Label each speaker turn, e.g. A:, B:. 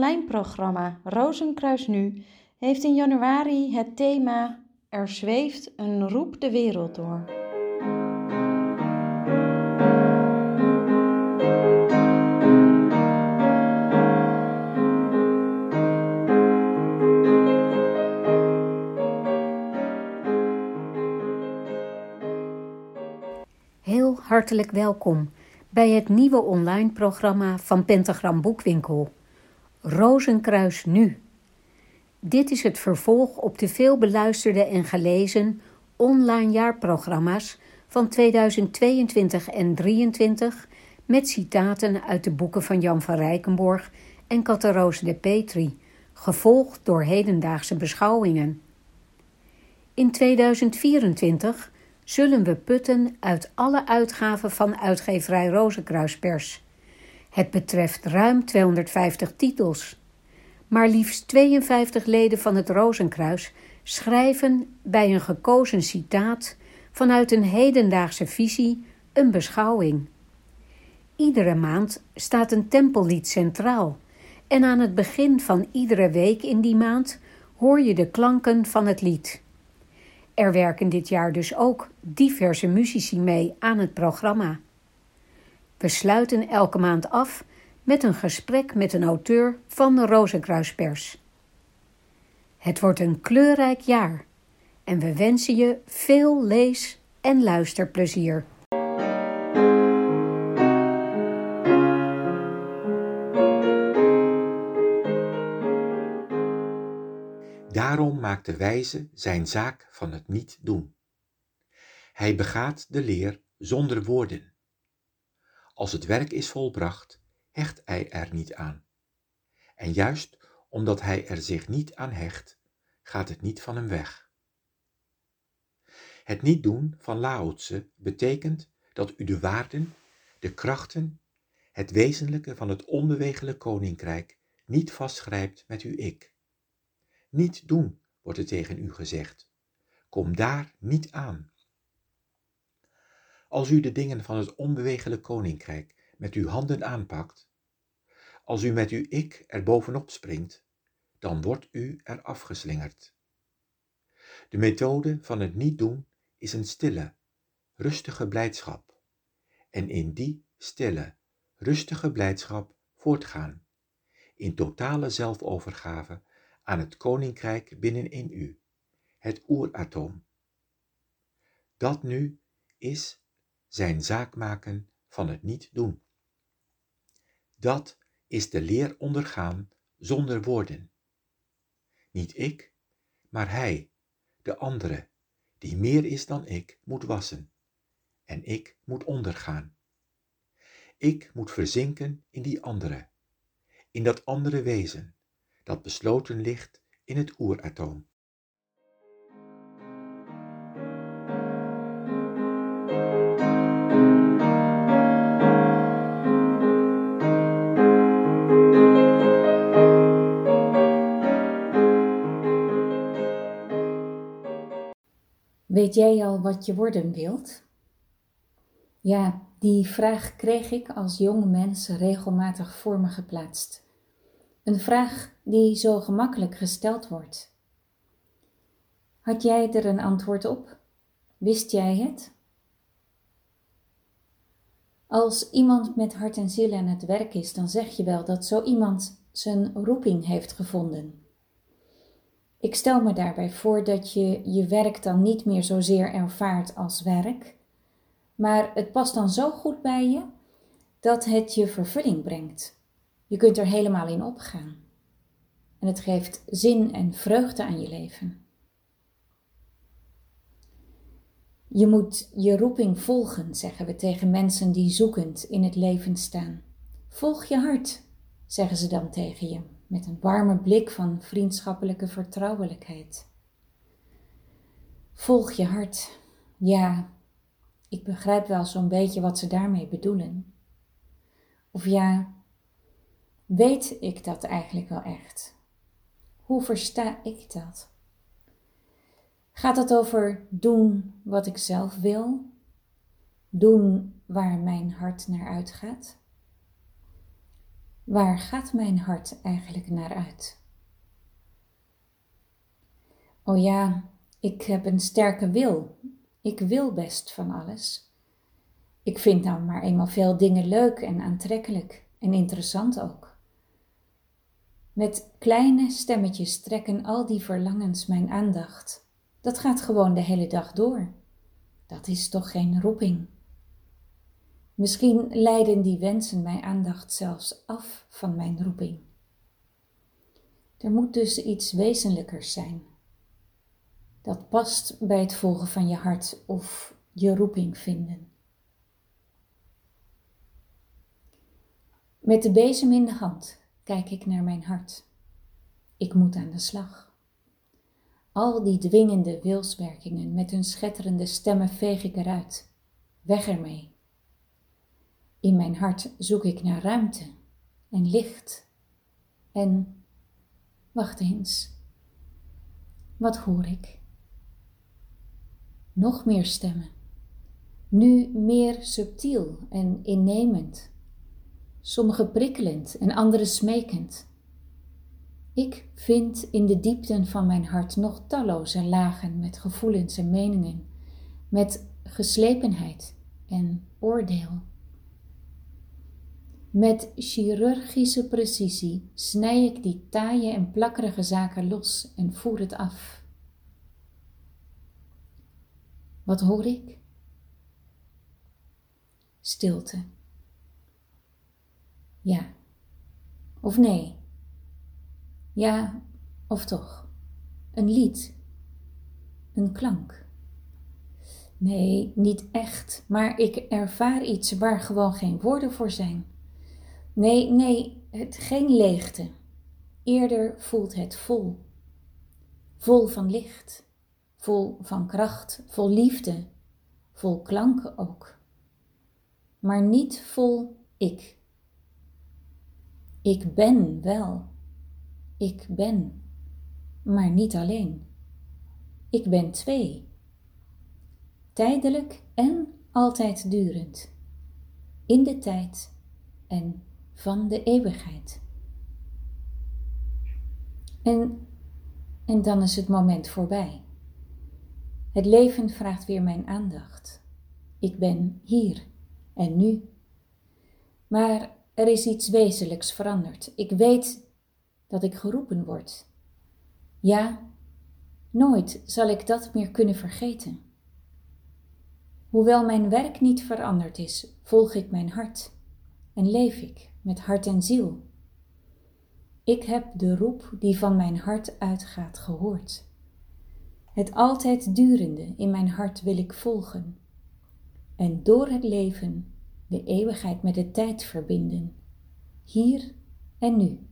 A: Online programma Rozenkruis Nu heeft in januari het thema Er zweeft een roep de wereld door.
B: Heel hartelijk welkom bij het nieuwe online programma van Pentagram Boekwinkel. Rozenkruis Nu. Dit is het vervolg op de veel beluisterde en gelezen online jaarprogramma's van 2022 en 2023 met citaten uit de boeken van Jan van Rijkenborg en Catharose de Petri, gevolgd door hedendaagse beschouwingen. In 2024 zullen we putten uit alle uitgaven van uitgeverij Rozenkruispers. Het betreft ruim 250 titels. Maar liefst 52 leden van het Rozenkruis schrijven bij een gekozen citaat vanuit een hedendaagse visie een beschouwing. Iedere maand staat een tempellied centraal en aan het begin van iedere week in die maand hoor je de klanken van het lied. Er werken dit jaar dus ook diverse muzici mee aan het programma. We sluiten elke maand af met een gesprek met een auteur van de Rozenkruispers. Het wordt een kleurrijk jaar en we wensen je veel lees- en luisterplezier.
C: Daarom maakt de wijze zijn zaak van het niet doen. Hij begaat de leer zonder woorden. Als het werk is volbracht, hecht hij er niet aan. En juist omdat hij er zich niet aan hecht, gaat het niet van hem weg. Het niet doen van Lao betekent dat u de waarden, de krachten, het wezenlijke van het onbewegelijk koninkrijk niet vastgrijpt met uw ik. Niet doen, wordt er tegen u gezegd. Kom daar niet aan. Als u de dingen van het onbewegelijk koninkrijk met uw handen aanpakt, als u met uw ik er bovenop springt, dan wordt u er afgeslingerd. De methode van het niet doen is een stille, rustige blijdschap. En in die stille, rustige blijdschap voortgaan, in totale zelfovergave aan het koninkrijk binnenin u, het oeratoom. Dat nu is zijn zaak maken van het niet doen. Dat is de leer ondergaan zonder woorden. Niet ik, maar hij, de andere, die meer is dan ik, moet wassen. En ik moet ondergaan. Ik moet verzinken in die andere, in dat andere wezen, dat besloten ligt in het oeratoom.
D: Weet jij al wat je worden wilt? Ja, die vraag kreeg ik als jonge mens regelmatig voor me geplaatst. Een vraag die zo gemakkelijk gesteld wordt. Had jij er een antwoord op? Wist jij het? Als iemand met hart en ziel aan het werk is, dan zeg je wel dat zo iemand zijn roeping heeft gevonden. Ik stel me daarbij voor dat je je werk dan niet meer zozeer ervaart als werk, maar het past dan zo goed bij je dat het je vervulling brengt. Je kunt er helemaal in opgaan. En het geeft zin en vreugde aan je leven. Je moet je roeping volgen, zeggen we tegen mensen die zoekend in het leven staan. Volg je hart, zeggen ze dan tegen je met een warme blik van vriendschappelijke vertrouwelijkheid. Volg je hart. Ja, ik begrijp wel zo'n beetje wat ze daarmee bedoelen. Of ja, weet ik dat eigenlijk wel echt? Hoe versta ik dat? Gaat het over doen wat ik zelf wil? Doen waar mijn hart naar uitgaat? Waar gaat mijn hart eigenlijk naar uit? Oh ja, ik heb een sterke wil. Ik wil best van alles. Ik vind nou maar eenmaal veel dingen leuk en aantrekkelijk en interessant ook. Met kleine stemmetjes trekken al die verlangens mijn aandacht. Dat gaat gewoon de hele dag door. Dat is toch geen roeping? Misschien leiden die wensen mijn aandacht zelfs af van mijn roeping. Er moet dus iets wezenlijkers zijn. Dat past bij het volgen van je hart of je roeping vinden. Met de bezem in de hand kijk ik naar mijn hart. Ik moet aan de slag. Al die dwingende wilswerkingen met hun schetterende stemmen veeg ik eruit. Weg ermee. In mijn hart zoek ik naar ruimte en licht. En wacht eens. Wat hoor ik? Nog meer stemmen. Nu meer subtiel en innemend. Sommige prikkelend en andere smekend. Ik vind in de diepten van mijn hart nog talloze lagen met gevoelens en meningen, met geslepenheid en oordeel. Met chirurgische precisie snij ik die taaie en plakkerige zaken los en voer het af. Wat hoor ik? Stilte. Ja. Of nee? Ja, of toch? Een lied. Een klank. Nee, niet echt, maar ik ervaar iets waar gewoon geen woorden voor zijn. Nee, nee, het geen leegte. Eerder voelt het vol. Vol van licht, vol van kracht, vol liefde, vol klanken ook. Maar niet vol ik. Ik ben wel. Ik ben, maar niet alleen. Ik ben twee. Tijdelijk en altijd durend. In de tijd en van de eeuwigheid. En, en dan is het moment voorbij. Het leven vraagt weer mijn aandacht. Ik ben hier en nu. Maar er is iets wezenlijks veranderd. Ik weet dat ik geroepen word. Ja, nooit zal ik dat meer kunnen vergeten. Hoewel mijn werk niet veranderd is, volg ik mijn hart en leef ik met hart en ziel. Ik heb de roep die van mijn hart uitgaat gehoord. Het altijd durende in mijn hart wil ik volgen en door het leven de eeuwigheid met de tijd verbinden, hier en nu.